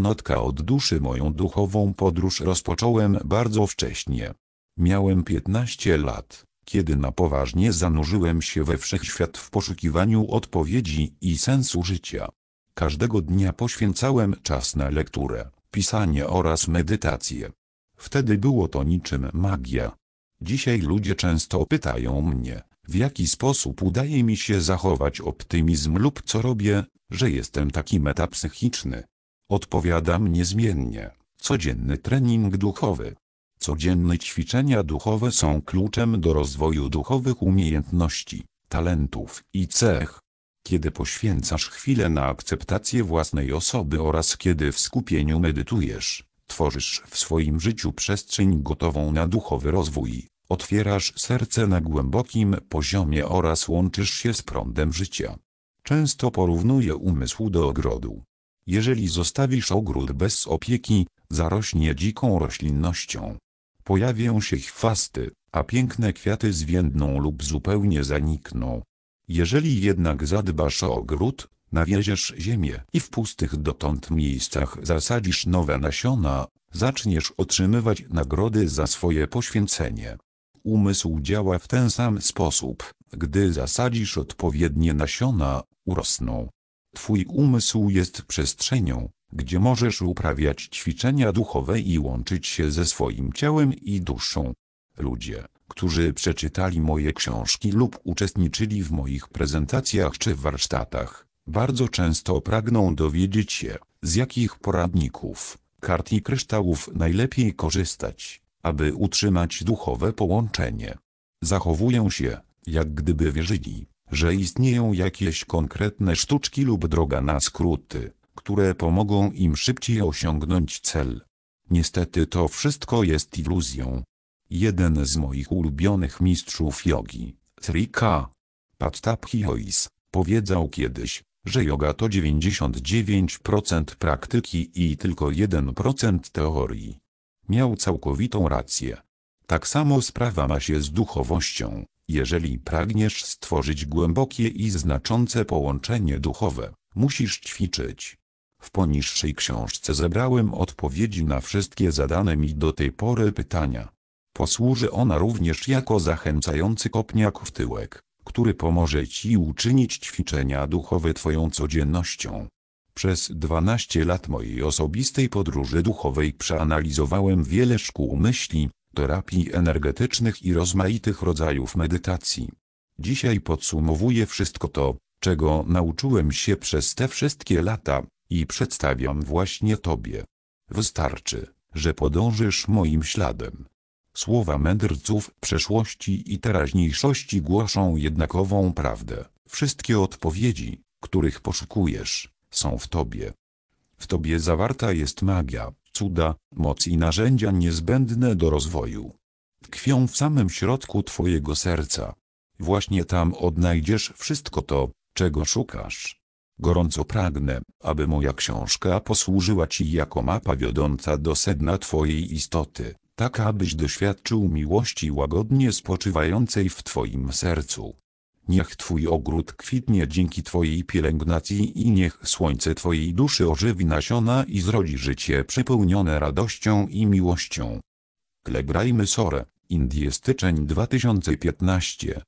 Notka od duszy moją duchową podróż rozpocząłem bardzo wcześnie. Miałem 15 lat, kiedy na poważnie zanurzyłem się we wszechświat w poszukiwaniu odpowiedzi i sensu życia. Każdego dnia poświęcałem czas na lekturę, pisanie oraz medytację. Wtedy było to niczym magia. Dzisiaj ludzie często pytają mnie, w jaki sposób udaje mi się zachować optymizm lub co robię, że jestem taki metapsychiczny. Odpowiadam niezmiennie, codzienny trening duchowy. Codzienne ćwiczenia duchowe są kluczem do rozwoju duchowych umiejętności, talentów i cech. Kiedy poświęcasz chwilę na akceptację własnej osoby oraz kiedy w skupieniu medytujesz, tworzysz w swoim życiu przestrzeń gotową na duchowy rozwój, otwierasz serce na głębokim poziomie oraz łączysz się z prądem życia. Często porównuję umysł do ogrodu. Jeżeli zostawisz ogród bez opieki, zarośnie dziką roślinnością. Pojawią się chwasty, a piękne kwiaty zwiędną lub zupełnie zanikną. Jeżeli jednak zadbasz o ogród, nawieziesz ziemię i w pustych dotąd miejscach zasadzisz nowe nasiona, zaczniesz otrzymywać nagrody za swoje poświęcenie. Umysł działa w ten sam sposób. Gdy zasadzisz odpowiednie nasiona, urosną. Twój umysł jest przestrzenią, gdzie możesz uprawiać ćwiczenia duchowe i łączyć się ze swoim ciałem i duszą. Ludzie, którzy przeczytali moje książki lub uczestniczyli w moich prezentacjach czy warsztatach, bardzo często pragną dowiedzieć się, z jakich poradników, kart i kryształów najlepiej korzystać, aby utrzymać duchowe połączenie. Zachowują się, jak gdyby wierzyli, że istnieją jakieś konkretne sztuczki lub droga na skróty, które pomogą im szybciej osiągnąć cel. Niestety to wszystko jest iluzją. Jeden z moich ulubionych mistrzów jogi, Sri K. Pattabhiois, powiedział kiedyś, że yoga to 99% praktyki i tylko 1% teorii. Miał całkowitą rację. Tak samo sprawa ma się z duchowością. Jeżeli pragniesz stworzyć głębokie i znaczące połączenie duchowe, musisz ćwiczyć. W poniższej książce zebrałem odpowiedzi na wszystkie zadane mi do tej pory pytania. Posłuży ona również jako zachęcający kopniak w tyłek, który pomoże Ci uczynić ćwiczenia duchowe Twoją codziennością. Przez 12 lat mojej osobistej podróży duchowej przeanalizowałem wiele szkół myśli, terapii energetycznych i rozmaitych rodzajów medytacji. Dzisiaj podsumowuję wszystko to, czego nauczyłem się przez te wszystkie lata, i przedstawiam właśnie Tobie. Wystarczy, że podążysz moim śladem. Słowa mędrców przeszłości i teraźniejszości głoszą jednakową prawdę. Wszystkie odpowiedzi, których poszukujesz, są w Tobie. W Tobie zawarta jest magia, cuda, moc i narzędzia niezbędne do rozwoju. Tkwią w samym środku Twojego serca. Właśnie tam odnajdziesz wszystko to, czego szukasz. Gorąco pragnę, aby moja książka posłużyła Ci jako mapa wiodąca do sedna Twojej istoty, tak abyś doświadczył miłości łagodnie spoczywającej w Twoim sercu. Niech Twój ogród kwitnie dzięki Twojej pielęgnacji i niech słońce Twojej duszy ożywi nasiona i zrodzi życie przepełnione radością i miłością. Klebrajmy Sore, Indie styczeń 2015